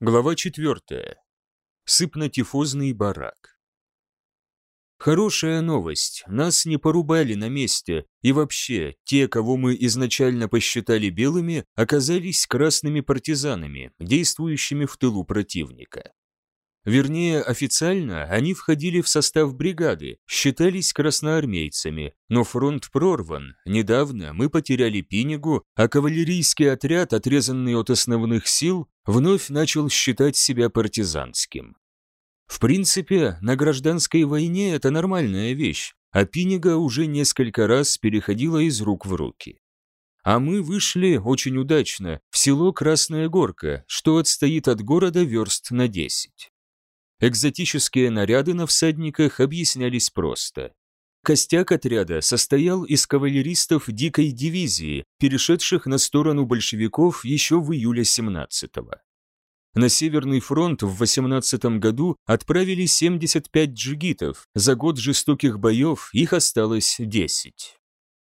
Глава 4. Сыпно-тифозный барак. Хорошая новость. Нас не порубали на месте, и вообще, те, кого мы изначально посчитали белыми, оказались красными партизанами, действующими в тылу противника. Вернее, официально они входили в состав бригады, считались красноармейцами, но фронт прорван. Недавно мы потеряли Пинигу, а кавалерийский отряд, отрезанный от основных сил, вновь начал считать себя партизанским. В принципе, на гражданской войне это нормальная вещь, а Пинига уже несколько раз переходила из рук в руки. А мы вышли очень удачно в село Красная Горка, что отстоит от города верст на 10. Экзотические наряды на всадниках объяснялись просто. Костяк отряда состоял из кавалеристов дикой дивизии, перешедших на сторону большевиков еще в июле 17-го. На Северный фронт в 18 году отправили 75 джигитов, за год жестоких боев их осталось 10.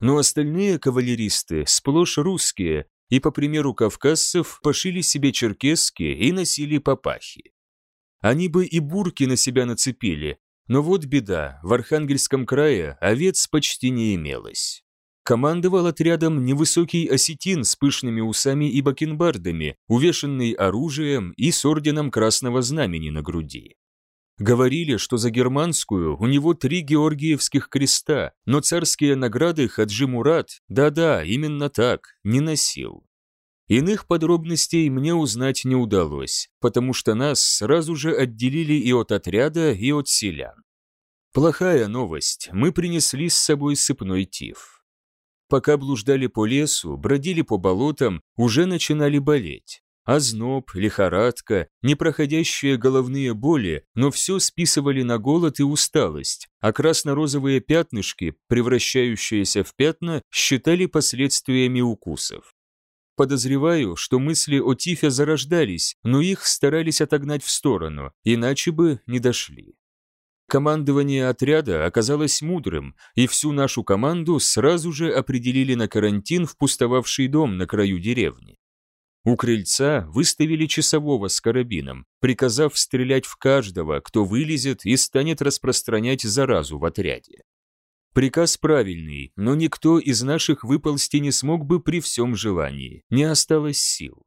Но остальные кавалеристы сплошь русские, и, по примеру кавказцев, пошили себе черкесски и носили папахи. Они бы и бурки на себя нацепили, но вот беда, в Архангельском крае овец почти не имелось. Командовал отрядом невысокий осетин с пышными усами и бакенбардами, увешанный оружием и с орденом Красного Знамени на груди. Говорили, что за германскую у него три георгиевских креста, но царские награды Хаджи Мурат, да-да, именно так, не носил. Иных подробностей мне узнать не удалось, потому что нас сразу же отделили и от отряда, и от селян. Плохая новость, мы принесли с собой сыпной тиф. Пока блуждали по лесу, бродили по болотам, уже начинали болеть. Озноб, лихорадка, непроходящие головные боли, но все списывали на голод и усталость, а красно-розовые пятнышки, превращающиеся в пятна, считали последствиями укусов. Подозреваю, что мысли о Тифе зарождались, но их старались отогнать в сторону, иначе бы не дошли. Командование отряда оказалось мудрым, и всю нашу команду сразу же определили на карантин в пустовавший дом на краю деревни. У крыльца выставили часового с карабином, приказав стрелять в каждого, кто вылезет и станет распространять заразу в отряде. Приказ правильный, но никто из наших выползти не смог бы при всем желании, не осталось сил.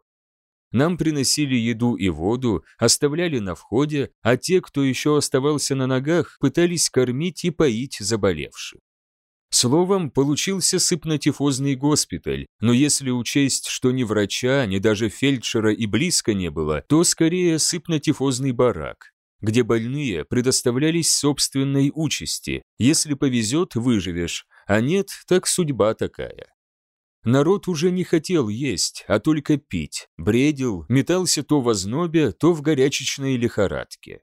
Нам приносили еду и воду, оставляли на входе, а те, кто еще оставался на ногах, пытались кормить и поить заболевших. Словом, получился сыпнотифозный госпиталь, но если учесть, что ни врача, ни даже фельдшера и близко не было, то скорее сыпнотифозный барак, где больные предоставлялись собственной участи. Если повезет, выживешь, а нет, так судьба такая. Народ уже не хотел есть, а только пить, бредил, метался то в ознобе, то в горячечной лихорадке.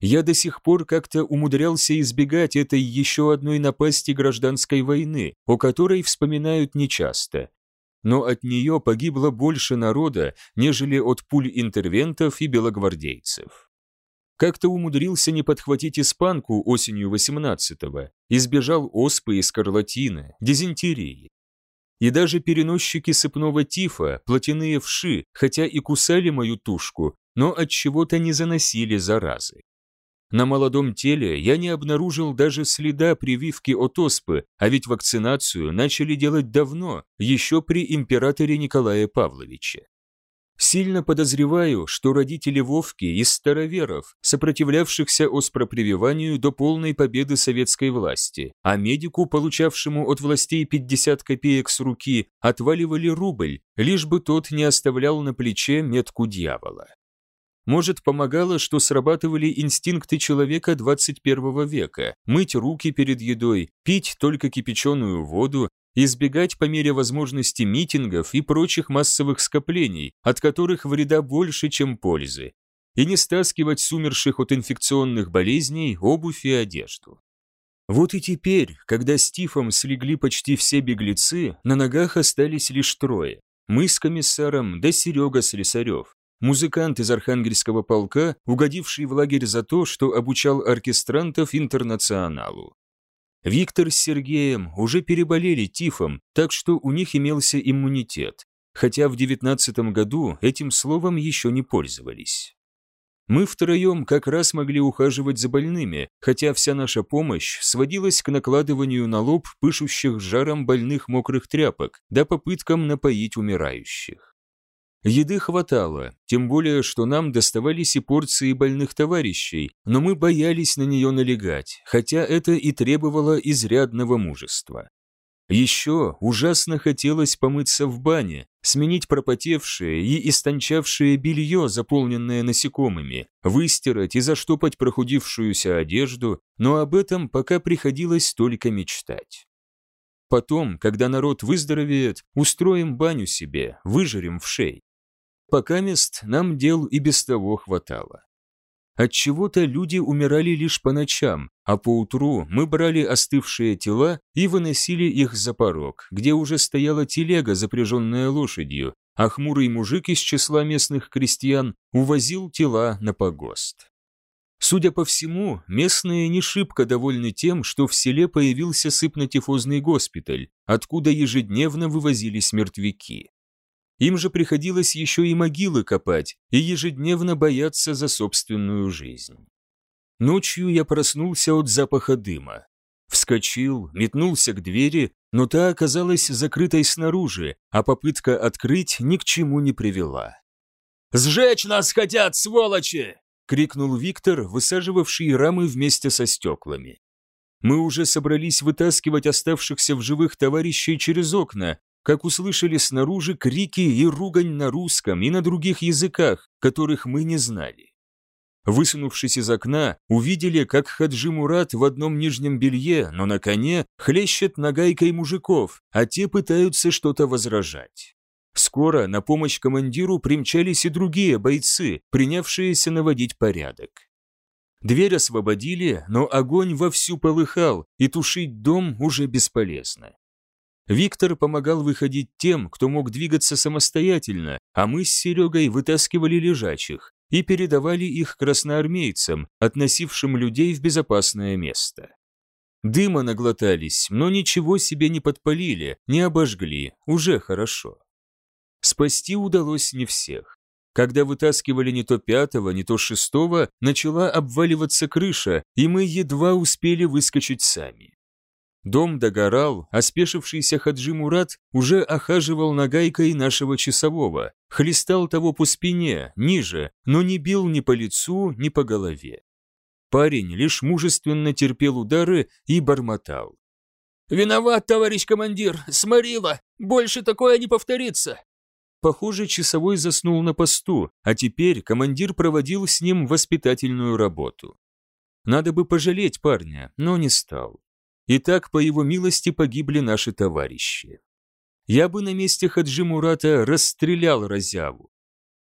Я до сих пор как-то умудрялся избегать этой еще одной напасти гражданской войны, о которой вспоминают нечасто. Но от нее погибло больше народа, нежели от пуль интервентов и белогвардейцев. Как-то умудрился не подхватить испанку осенью 18-го, избежал оспы и скарлатины, дизентерии. И даже переносчики сыпного тифа, плотяные вши, хотя и кусали мою тушку, но от чего-то не заносили заразы. На молодом теле я не обнаружил даже следа прививки от оспы, а ведь вакцинацию начали делать давно, еще при императоре Николае Павловиче. Сильно подозреваю, что родители Вовки из староверов, сопротивлявшихся оспропрививанию до полной победы советской власти, а медику, получавшему от властей 50 копеек с руки, отваливали рубль, лишь бы тот не оставлял на плече метку дьявола. Может, помогало, что срабатывали инстинкты человека 21 века – мыть руки перед едой, пить только кипяченую воду, избегать по мере возможности митингов и прочих массовых скоплений, от которых вреда больше, чем пользы, и не стаскивать с умерших от инфекционных болезней обувь и одежду. Вот и теперь, когда с Тифом слегли почти все беглецы, на ногах остались лишь трое. Мы с комиссаром, да Серега Слесарев, музыкант из Архангельского полка, угодивший в лагерь за то, что обучал оркестрантов интернационалу. Виктор с Сергеем уже переболели тифом, так что у них имелся иммунитет. хотя в девятнадцатом году этим словом еще не пользовались. Мы втроем как раз могли ухаживать за больными, хотя вся наша помощь сводилась к накладыванию на лоб пышущих жаром больных мокрых тряпок, да попыткам напоить умирающих. Еды хватало, тем более, что нам доставались и порции больных товарищей, но мы боялись на нее налегать, хотя это и требовало изрядного мужества. Еще ужасно хотелось помыться в бане, сменить пропотевшее и истончавшее белье, заполненное насекомыми, выстирать и заштопать прохудившуюся одежду, но об этом пока приходилось только мечтать. Потом, когда народ выздоровеет, устроим баню себе, выжарим в шей. Пока мест нам дел и без того хватало. От чего-то люди умирали лишь по ночам, а по утру мы брали остывшие тела и выносили их за порог, где уже стояла телега, запряженная лошадью, а хмурый мужик из числа местных крестьян увозил тела на погост. Судя по всему, местные не шибко довольны тем, что в селе появился сыпнотифозный госпиталь, откуда ежедневно вывозились мертвяки. Им же приходилось еще и могилы копать и ежедневно бояться за собственную жизнь. Ночью я проснулся от запаха дыма. Вскочил, метнулся к двери, но та оказалась закрытой снаружи, а попытка открыть ни к чему не привела. «Сжечь нас хотят, сволочи!» — крикнул Виктор, высаживавший рамы вместе со стеклами. Мы уже собрались вытаскивать оставшихся в живых товарищей через окна, как услышали снаружи крики и ругань на русском и на других языках, которых мы не знали. Высунувшись из окна, увидели, как Хаджи Мурат в одном нижнем белье, но на коне, хлещет нагайкой мужиков, а те пытаются что-то возражать. Скоро на помощь командиру примчались и другие бойцы, принявшиеся наводить порядок. Дверь освободили, но огонь вовсю полыхал, и тушить дом уже бесполезно. Виктор помогал выходить тем, кто мог двигаться самостоятельно, а мы с Серегой вытаскивали лежачих и передавали их красноармейцам, относившим людей в безопасное место. Дыма наглотались, но ничего себе не подпалили, не обожгли, уже хорошо. Спасти удалось не всех. Когда вытаскивали не то пятого, не то шестого, начала обваливаться крыша, и мы едва успели выскочить сами. Дом догорал, а спешившийся Хаджи Мурат уже охаживал нагайкой нашего часового, хлестал того по спине, ниже, но не бил ни по лицу, ни по голове. Парень лишь мужественно терпел удары и бормотал. «Виноват, товарищ командир, сморила, больше такое не повторится!» Похоже, часовой заснул на посту, а теперь командир проводил с ним воспитательную работу. Надо бы пожалеть парня, но не стал. И так, по его милости, погибли наши товарищи. Я бы на месте Хаджи Мурата расстрелял разяву.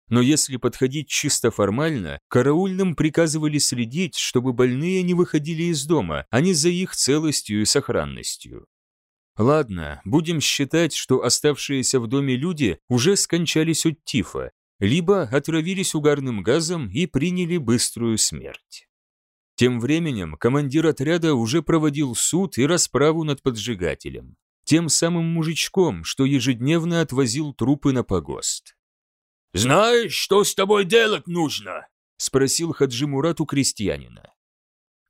Но если подходить чисто формально, караульным приказывали следить, чтобы больные не выходили из дома, а не за их целостью и сохранностью. Ладно, будем считать, что оставшиеся в доме люди уже скончались от тифа, либо отравились угарным газом и приняли быструю смерть. Тем временем командир отряда уже проводил суд и расправу над поджигателем, тем самым мужичком, что ежедневно отвозил трупы на погост. «Знаешь, что с тобой делать нужно?» — спросил Хаджи Мурат у крестьянина.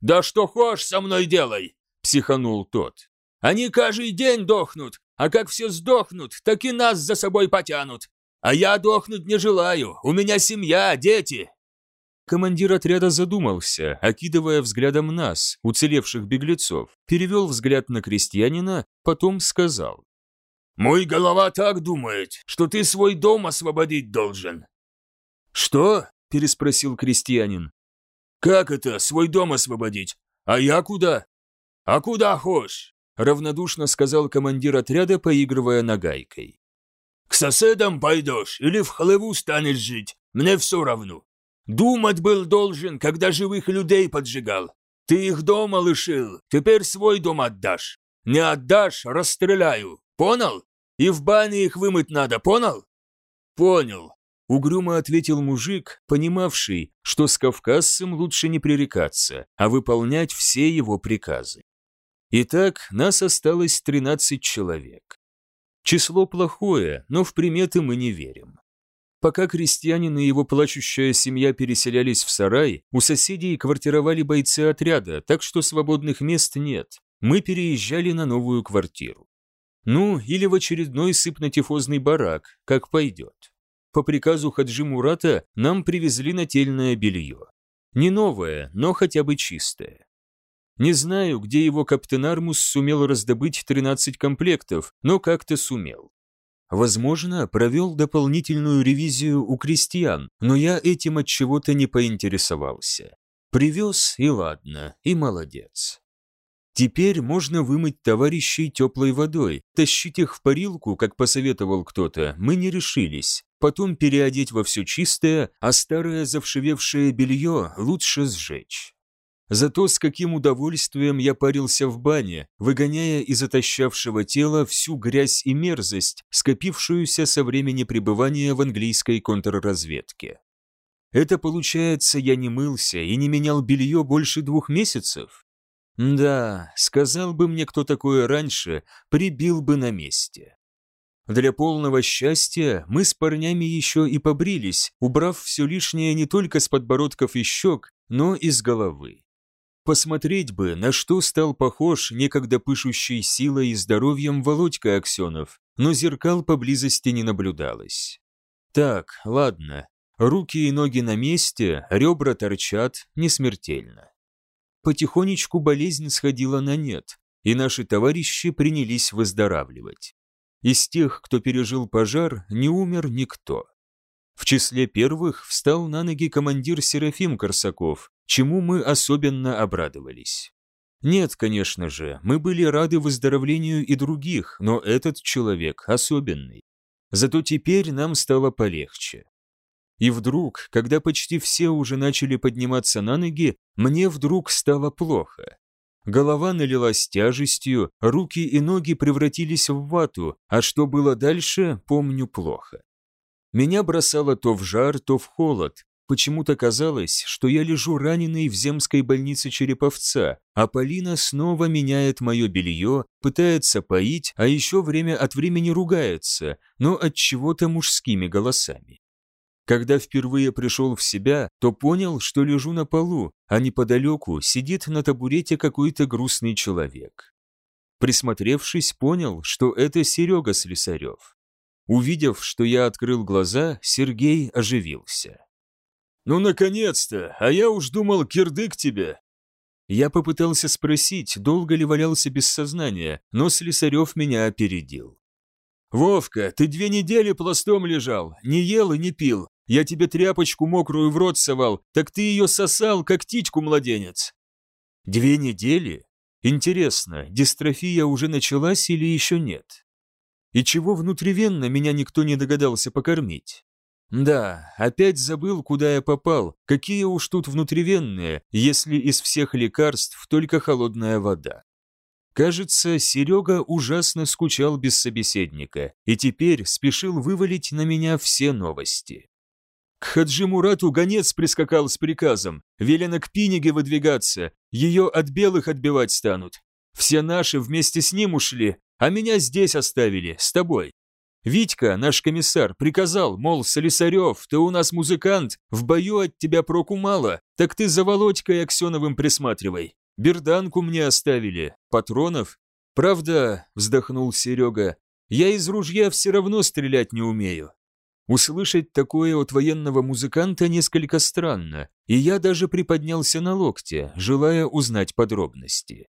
«Да что хочешь со мной делай!» — психанул тот. «Они каждый день дохнут, а как все сдохнут, так и нас за собой потянут. А я дохнуть не желаю, у меня семья, дети, Командир отряда задумался, окидывая взглядом нас, уцелевших беглецов, перевел взгляд на крестьянина, потом сказал. «Мой голова так думает, что ты свой дом освободить должен». «Что?» – переспросил крестьянин. «Как это, свой дом освободить? А я куда?» «А куда хочешь?» – равнодушно сказал командир отряда, поигрывая нагайкой. «К соседам пойдешь или в хлеву станешь жить, мне все равно. Думать был должен, когда живых людей поджигал. Ты их дома лишил, теперь свой дом отдашь. Не отдашь, расстреляю. Понял? И в бане их вымыть надо, понял? Понял. Угрюмо ответил мужик, понимавший, что с кавказцем лучше не пререкаться, а выполнять все его приказы. Итак, нас осталось 13 человек. Число плохое, но в приметы мы не верим. Пока крестьянин и его плачущая семья переселялись в сарай, у соседей квартировали бойцы отряда, так что свободных мест нет. Мы переезжали на новую квартиру. Ну, или в очередной сыпно-тифозный барак, как пойдет. По приказу Хаджи Мурата нам привезли нательное белье. Не новое, но хотя бы чистое. Не знаю, где его каптен Армус сумел раздобыть 13 комплектов, но как-то сумел. Возможно, провел дополнительную ревизию у крестьян, но я этим от чего-то не поинтересовался. Привез, и ладно, и молодец. Теперь можно вымыть товарищей теплой водой, тащить их в парилку, как посоветовал кто-то, мы не решились, потом переодеть во все чистое, а старое завшивевшее белье лучше сжечь. Зато с каким удовольствием я парился в бане, выгоняя из отощавшего тела всю грязь и мерзость, скопившуюся со времени пребывания в английской контрразведке. Это получается, я не мылся и не менял белье больше двух месяцев? Да, сказал бы мне кто такое раньше, прибил бы на месте. Для полного счастья мы с парнями еще и побрились, убрав все лишнее не только с подбородков и щек, но и с головы. Посмотреть бы, на что стал похож некогда пышущий силой и здоровьем Володька Аксенов, но зеркал поблизости не наблюдалось. Так, ладно, руки и ноги на месте, ребра торчат, не смертельно. Потихонечку болезнь сходила на нет, и наши товарищи принялись выздоравливать. Из тех, кто пережил пожар, не умер никто. В числе первых встал на ноги командир Серафим Корсаков, чему мы особенно обрадовались. Нет, конечно же, мы были рады выздоровлению и других, но этот человек особенный. Зато теперь нам стало полегче. И вдруг, когда почти все уже начали подниматься на ноги, мне вдруг стало плохо. Голова налилась тяжестью, руки и ноги превратились в вату, а что было дальше, помню плохо. Меня бросало то в жар, то в холод, Почему-то казалось, что я лежу раненый в земской больнице Череповца, а Полина снова меняет мое белье, пытается поить, а еще время от времени ругается, но от чего-то мужскими голосами. Когда впервые пришел в себя, то понял, что лежу на полу, а неподалеку сидит на табурете какой-то грустный человек. Присмотревшись, понял, что это Серега Слесарев. Увидев, что я открыл глаза, Сергей оживился. «Ну, наконец-то! А я уж думал, кирдык тебе!» Я попытался спросить, долго ли валялся без сознания, но Слесарев меня опередил. «Вовка, ты две недели пластом лежал, не ел и не пил. Я тебе тряпочку мокрую в рот совал, так ты ее сосал, как птичку младенец». «Две недели? Интересно, дистрофия уже началась или еще нет? И чего внутривенно меня никто не догадался покормить?» Да, опять забыл, куда я попал, какие уж тут внутривенные, если из всех лекарств только холодная вода. Кажется, Серега ужасно скучал без собеседника и теперь спешил вывалить на меня все новости. К Хаджи Мурату гонец прискакал с приказом, велено к Пиниге выдвигаться, ее от белых отбивать станут. Все наши вместе с ним ушли, а меня здесь оставили, с тобой. Витька, наш комиссар, приказал, мол, Солисарев, ты у нас музыкант, в бою от тебя проку мало, так ты за Володькой Аксеновым присматривай. Берданку мне оставили, патронов. Правда, вздохнул Серега, я из ружья все равно стрелять не умею. Услышать такое от военного музыканта несколько странно, и я даже приподнялся на локте, желая узнать подробности.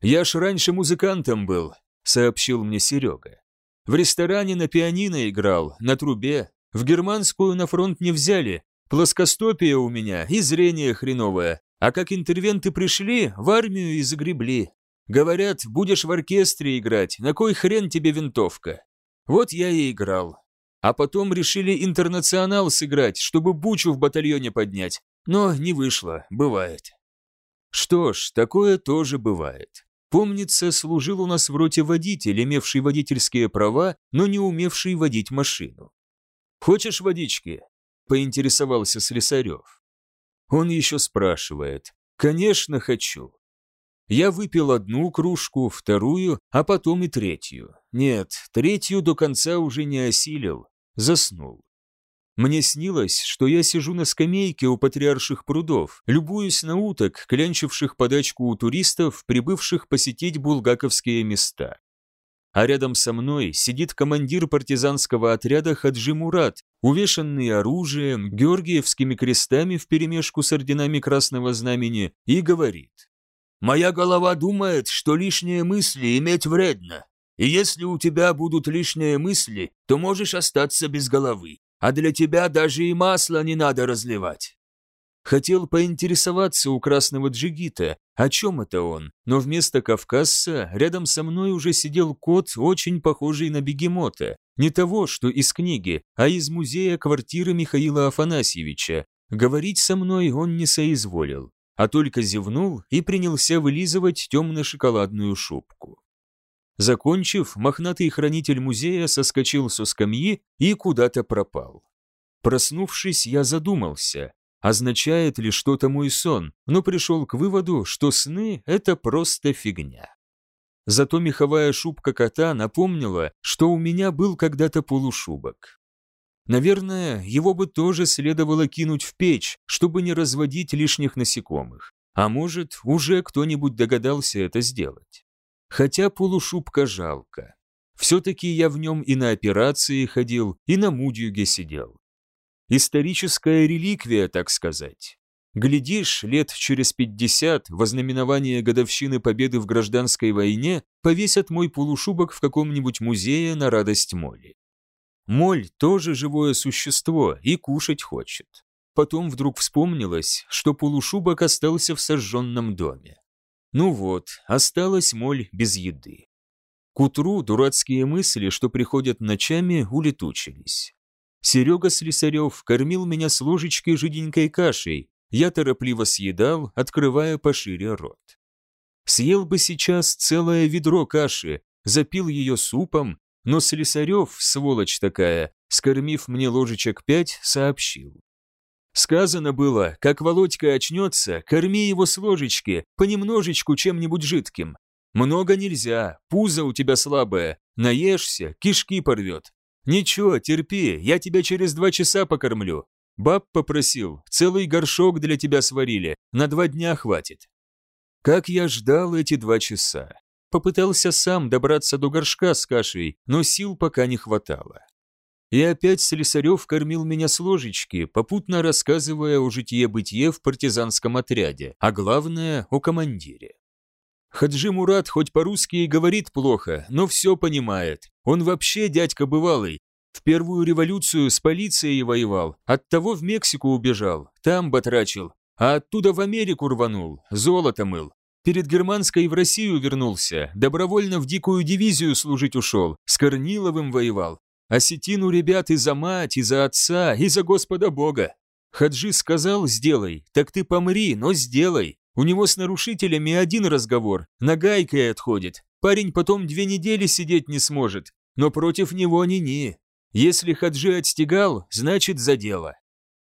«Я ж раньше музыкантом был», — сообщил мне Серега. В ресторане на пианино играл, на трубе. В германскую на фронт не взяли. Плоскостопие у меня и зрение хреновое. А как интервенты пришли, в армию и загребли. Говорят, будешь в оркестре играть, на кой хрен тебе винтовка? Вот я и играл. А потом решили интернационал сыграть, чтобы бучу в батальоне поднять. Но не вышло, бывает. Что ж, такое тоже бывает. Помнится, служил у нас в роте водитель, имевший водительские права, но не умевший водить машину. «Хочешь водички?» – поинтересовался Слесарев. Он еще спрашивает. «Конечно, хочу». Я выпил одну кружку, вторую, а потом и третью. Нет, третью до конца уже не осилил. Заснул. Мне снилось, что я сижу на скамейке у патриарших прудов, любуюсь на уток, клянчивших подачку у туристов, прибывших посетить булгаковские места. А рядом со мной сидит командир партизанского отряда Хаджи Мурат, увешанный оружием, георгиевскими крестами вперемешку с орденами Красного Знамени, и говорит. «Моя голова думает, что лишние мысли иметь вредно, и если у тебя будут лишние мысли, то можешь остаться без головы а для тебя даже и масло не надо разливать. Хотел поинтересоваться у красного джигита, о чем это он, но вместо кавказца рядом со мной уже сидел кот, очень похожий на бегемота. Не того, что из книги, а из музея квартиры Михаила Афанасьевича. Говорить со мной он не соизволил, а только зевнул и принялся вылизывать темно-шоколадную шубку. Закончив, мохнатый хранитель музея соскочил со скамьи и куда-то пропал. Проснувшись, я задумался, означает ли что-то мой сон, но пришел к выводу, что сны – это просто фигня. Зато меховая шубка кота напомнила, что у меня был когда-то полушубок. Наверное, его бы тоже следовало кинуть в печь, чтобы не разводить лишних насекомых. А может, уже кто-нибудь догадался это сделать. Хотя полушубка жалко. Все-таки я в нем и на операции ходил, и на мудюге сидел. Историческая реликвия, так сказать. Глядишь, лет через пятьдесят, во знаменование годовщины победы в гражданской войне, повесят мой полушубок в каком-нибудь музее на радость моли. Моль тоже живое существо и кушать хочет. Потом вдруг вспомнилось, что полушубок остался в сожженном доме. Ну вот, осталась моль без еды. К утру дурацкие мысли, что приходят ночами, улетучились. Серега Слесарев кормил меня с ложечкой жиденькой кашей, я торопливо съедал, открывая пошире рот. Съел бы сейчас целое ведро каши, запил ее супом, но Слесарев, сволочь такая, скормив мне ложечек пять, сообщил. Сказано было, как Володька очнется, корми его с ложечки, понемножечку чем-нибудь жидким. Много нельзя, пузо у тебя слабое, наешься, кишки порвет. Ничего, терпи, я тебя через два часа покормлю. Баб попросил, целый горшок для тебя сварили, на два дня хватит. Как я ждал эти два часа. Попытался сам добраться до горшка с кашей, но сил пока не хватало. И опять Слесарев кормил меня с ложечки, попутно рассказывая о житье-бытие в партизанском отряде, а главное – о командире. Хаджи Мурат хоть по-русски и говорит плохо, но все понимает. Он вообще дядька бывалый. В первую революцию с полицией воевал, оттого в Мексику убежал, там батрачил, а оттуда в Америку рванул, золото мыл. Перед германской в Россию вернулся, добровольно в дикую дивизию служить ушел, с Корниловым воевал, Осетину ребят и за мать, и за отца, и за Господа Бога. Хаджи сказал «сделай», так ты помри, но сделай. У него с нарушителями один разговор, нагайкой отходит. Парень потом две недели сидеть не сможет, но против него ни-ни. Если Хаджи отстегал, значит за дело.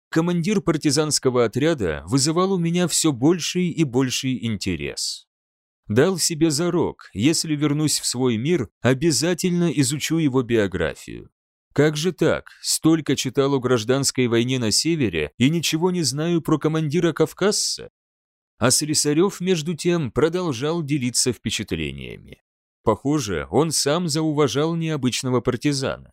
Командир партизанского отряда вызывал у меня все больший и больший интерес. Дал себе зарок, если вернусь в свой мир, обязательно изучу его биографию. Как же так? Столько читал о гражданской войне на севере и ничего не знаю про командира Кавказца? А Слесарев, между тем, продолжал делиться впечатлениями. Похоже, он сам зауважал необычного партизана.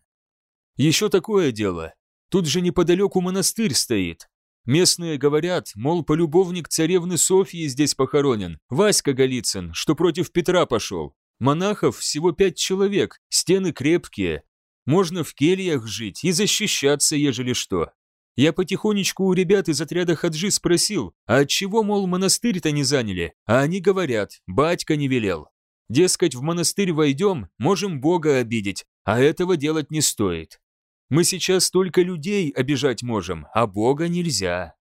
Еще такое дело. Тут же неподалеку монастырь стоит. Местные говорят, мол, полюбовник царевны Софьи здесь похоронен, Васька Голицын, что против Петра пошел. Монахов всего пять человек, стены крепкие. Можно в кельях жить и защищаться, ежели что. Я потихонечку у ребят из отряда Хаджи спросил, а отчего, мол, монастырь-то не заняли? А они говорят, батька не велел. Дескать, в монастырь войдем, можем Бога обидеть, а этого делать не стоит. Мы сейчас только людей обижать можем, а Бога нельзя.